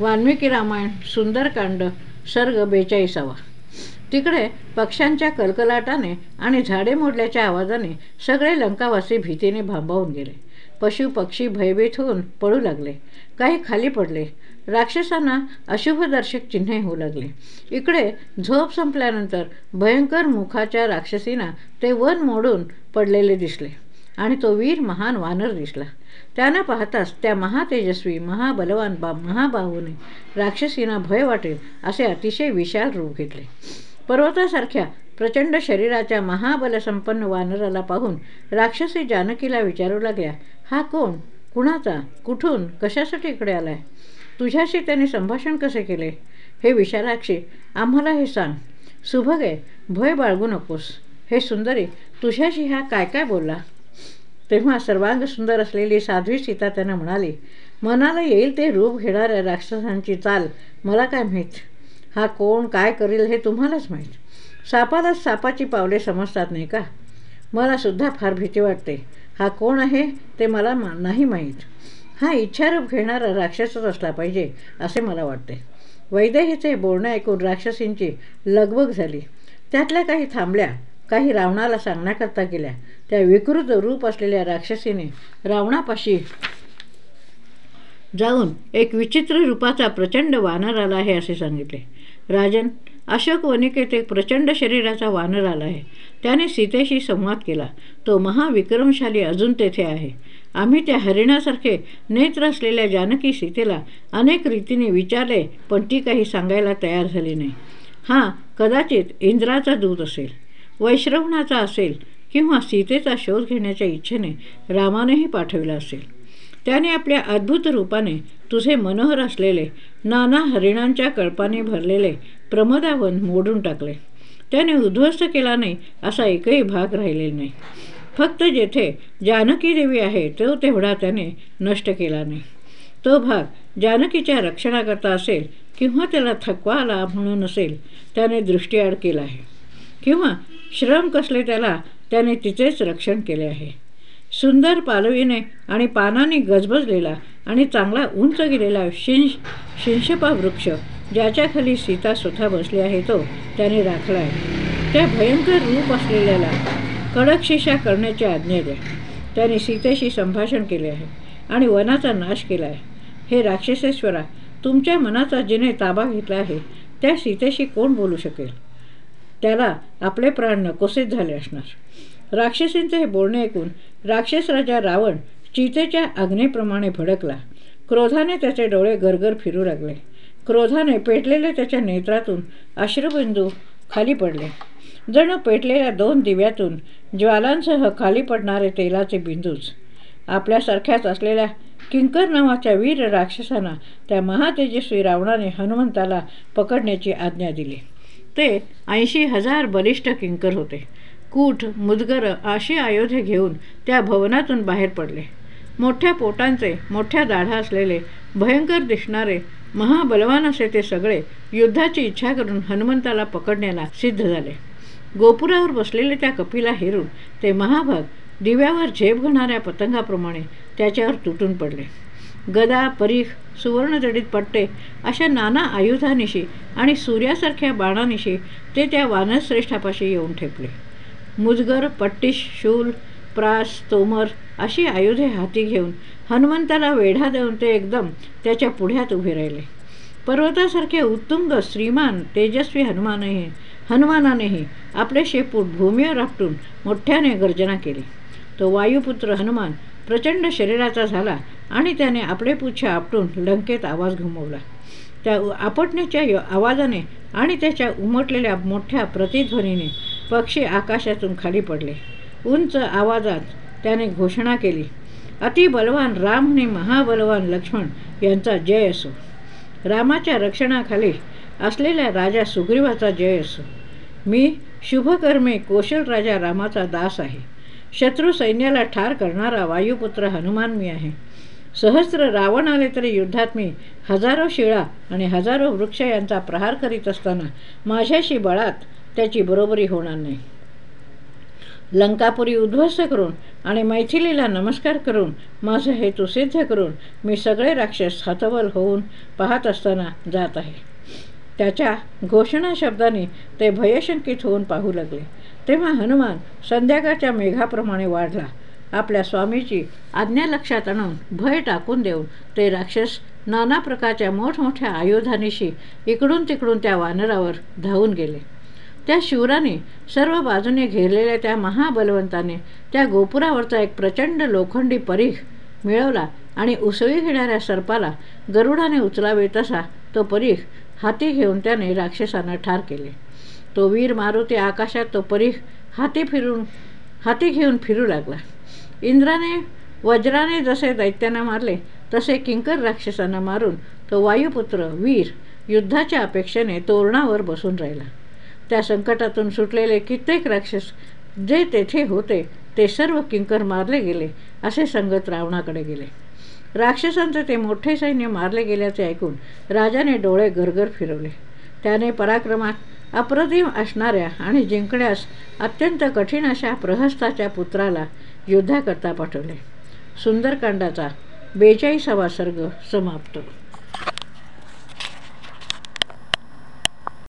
वाल्मिकी रामायण सुंदरकांड सर्ग बेचाळीसावा. तिकडे पक्ष्यांच्या कलकलाटाने आणि झाडे मोडल्याच्या आवाजाने सगळे लंकावासी भीतीने भांबावून गेले. पशु पक्षी भयभीत होऊन पळू लागले. काही खाली पडले. राक्षसांना अशुभदर्शक चिन्हे होऊ लागले. इकडे झोप संपल्यानंतर भयंकर मुखाच्या राक्षसींना ते वन मोडून पडलेले दिसले. आणि तो वीर महान वानर दिसला. त्यांना पाहताच त्या महातेजस्वी महाबलवान बा महाबाहूने राक्षसींना भय वाटेल असे अतिशय विशाल रूप घेतले. पर्वतासारख्या प्रचंड शरीराच्या महाबलसंपन्न वानराला पाहून राक्षसी जानकीला विचारू लागल्या हा कोण? कुणाचा? कुठून? कशासाठी इकडे आलाय? तुझ्याशी त्याने संभाषण कसे केले? हे विशालाक्षी आम्हाला हे सांग. सुभगे भय बाळगू नकोस. हे सुंदरी तुझ्याशी हा काय काय बोलला? तेव्हा सर्वांग सुंदर असलेली साध्वी सीता त्यांना म्हणाली मनाला येईल ते रूप घेणाऱ्या राक्षसांची चाल मला काय माहीत? हा कोण काय करील हे तुम्हालाच माहीत. सापालाच सापाची पावले समजतात नाही का? मलासुद्धा फार भीती वाटते. हा कोण आहे ते मला मा नाही माहीत. हा इच्छारूप घेणारा राक्षसच असला पाहिजे असे मला वाटते. वैदेहीचे बोलणे ऐकून राक्षसींची लगबग झाली. त्यातल्या काही थांबल्या. काही रावणाला सांगण्याकरता गेल्या. त्या विकृत रूप असलेल्या राक्षसीने रावणापाशी जाऊन एक विचित्र रूपाचा प्रचंड वानर आला आहे असे सांगितले. राजन अशोक वनिकेत एक प्रचंड शरीराचा वानर आला आहे. त्याने सीतेशी संवाद केला. तो महाविक्रमशाली अजून तेथे आहे. आम्ही त्या हरिणासारखे नेत्र असलेल्या जानकी सीतेला अनेक रीतीने विचारले पण ती काही सांगायला तयार झाली नाही. हां कदाचित इंद्राचा दूत असेल. वैश्रवणाचा असेल किंवा सीतेचा शोध घेण्याच्या इच्छेने रामानेही पाठविला असेल. त्याने आपल्या अद्भुत रूपाने तुझे मनोहर असलेले नाना हरिणांच्या कळपाने भरलेले प्रमदावन मोडून टाकले. त्याने उद्ध्वस्त केला नाही असा एकही भाग राहिलेला नाही. फक्त जेथे जानकी देवी आहे तो तेवढा त्याने नष्ट केला नाही. तो भाग जानकीच्या रक्षणाकरता असेल किंवा त्याला थकवा आला म्हणून असेल त्याने दृष्टीआड केला आहे. किंवा श्रम कसले त्याला त्याने तिचेच रक्षण केले आहे. सुंदर पालवीने आणि पानाने गजबजलेला आणि चांगला उंच गेलेला शिंश शिंशपा वृक्ष ज्याच्याखाली सीता स्वतः बसली आहे तो त्याने राखला आहे त्या भयंकर रूप असलेल्याला कडक शिक्षा करण्याची आज्ञा द्या. त्याने सीतेशी संभाषण केले आहे आणि वनाचा नाश केला आहे हे राक्षसेश्वरा तुमच्या मनाचा जिने ताबा घेतला आहे त्या सीतेशी कोण बोलू शकेल? त्याला आपले प्राण नकोसेच झाले असणार. राक्षसींचे हे बोलणे ऐकून राक्षस राजा रावण चितेच्या अग्नीप्रमाणे भडकला. क्रोधाने त्याचे डोळे गरगर फिरू लागले. क्रोधाने पेटलेले त्याच्या नेत्रातून अश्रुबिंदू खाली पडले. जणू पेटलेल्या दोन दिव्यातून ज्वालांसह खाली पडणारे तेलाचे बिंदूच. आपल्यासारख्याच असलेल्या किंकर नावाच्या वीर राक्षसांना त्या महातेजस्वी रावणाने हनुमंताला पकडण्याची आज्ञा दिली. ते ऐंशी हजार बलिष्ठ किंकर होते. कूठ मुदगर अशी आयोधे घेऊन त्या भवनातून बाहेर पडले. मोठ्या पोटांचे मोठ्या दाढा असलेले भयंकर दिसणारे महाबलवान असे ते सगळे युद्धाची इच्छा करून हनुमंताला पकडण्याला सिद्ध झाले. गोपुरावर बसलेले त्या कपिला हेरून ते महाभाग दिव्यावर झेप घेणाऱ्या पतंगाप्रमाणे त्याच्यावर तुटून पडले. गदा परीख सुवर्णजडीत पट्टे अशा नाना आयुधानिशी आणि सूर्यासारख्या बाणानिशी ते त्या वानरश्रेष्ठापाशी येऊन ठेपले. मुजगर पट्टीश शूल प्रास तोमर अशी आयुधे हाती घेऊन हनुमंताला वेढा देऊन ते एकदम त्याच्या पुढ्यात उभे राहिले. पर्वतासारखे उत्तुंग श्रीमान तेजस्वी हनुमानही हनुमानानेही आपले शेपूट भूमीवर आपटून मोठ्याने गर्जना केली. तो वायुपुत्र हनुमान प्रचंड शरीराचा झाला आणि त्याने आपले पुच्छे आपटून लंकेत आवाज घुमवला. त्या आपटण्याच्या आवाजाने आणि त्याच्या उमटलेल्या मोठ्या प्रतिध्वनीने पक्षी आकाशातून खाली पडले. उंच आवाजात त्याने घोषणा केली अतिबलवान राम आणि महाबलवान लक्ष्मण यांचा जय असो. रामाच्या रक्षणाखाली असलेल्या राजा सुग्रीवाचा जय असो. मी शुभकर्मे कौशल राजा रामाचा दास आहे. शत्रू सैन्याला ठार करणारा वायुपुत्र हनुमान मी आहे. सहस्र रावण आले तरी युद्धात मी हजारो शिळा आणि हजारो वृक्ष यांचा प्रहार करीत असताना माझ्याशी बळात त्याची बरोबरी होणार नाही. लंकापुरी उद्ध्वस्त करून आणि मैथिलीला नमस्कार करून माझा हेतू सिद्ध करून मी सगळे राक्षस हतबल होऊन पाहत असताना जात आहे. त्याच्या घोषणा शब्दाने ते भयशंकित होऊन पाहू लागले. तेव्हा हनुमान संध्याकाळच्या मेघाप्रमाणे वाढला. आपल्या स्वामीची आज्ञा लक्षात आणून भय टाकून देऊन ते राक्षस नाना प्रकारच्या मोठमोठ्या आयुधानिशी इकडून तिकडून त्या वानरावर धावून गेले. त्या शिवराने सर्व बाजूने घेरलेल्या त्या महाबलवंताने त्या गोपुरावरचा एक प्रचंड लोखंडी परीघ मिळवला आणि उसळी घेणाऱ्या सर्पाला गरुडाने उचलावे तसा तो परीघ हाती घेऊन त्याने राक्षसांना ठार केले. तो वीर मारुती आकाशात तो परीघ हाती फिरून हाती घेऊन फिरू लागला. इंद्राने वज्राने जसे दैत्यांना मारले तसे किंकर राक्षसांना मारून तो वायुपुत्र वीर युद्धाच्या अपेक्षेने तोरणावर बसून राहिला. त्या संकटातून सुटलेले कित्येक राक्षस जे तेथे होते ते सर्व किंकर मारले गेले असे संगत रावणाकडे गेले. राक्षसांचे ते मोठे सैन्य मारले गेल्याचे ऐकून राजाने डोळे गरगर फिरवले. त्याने पराक्रमात अप्रतिम असणाऱ्या आणि जिंकण्यास अत्यंत कठीण अशा प्रहस्ताच्या पुत्राला युद्धाकरता पाठवले. सुंदरकांडाचा बेचाळीसावा सर्ग समाप्त.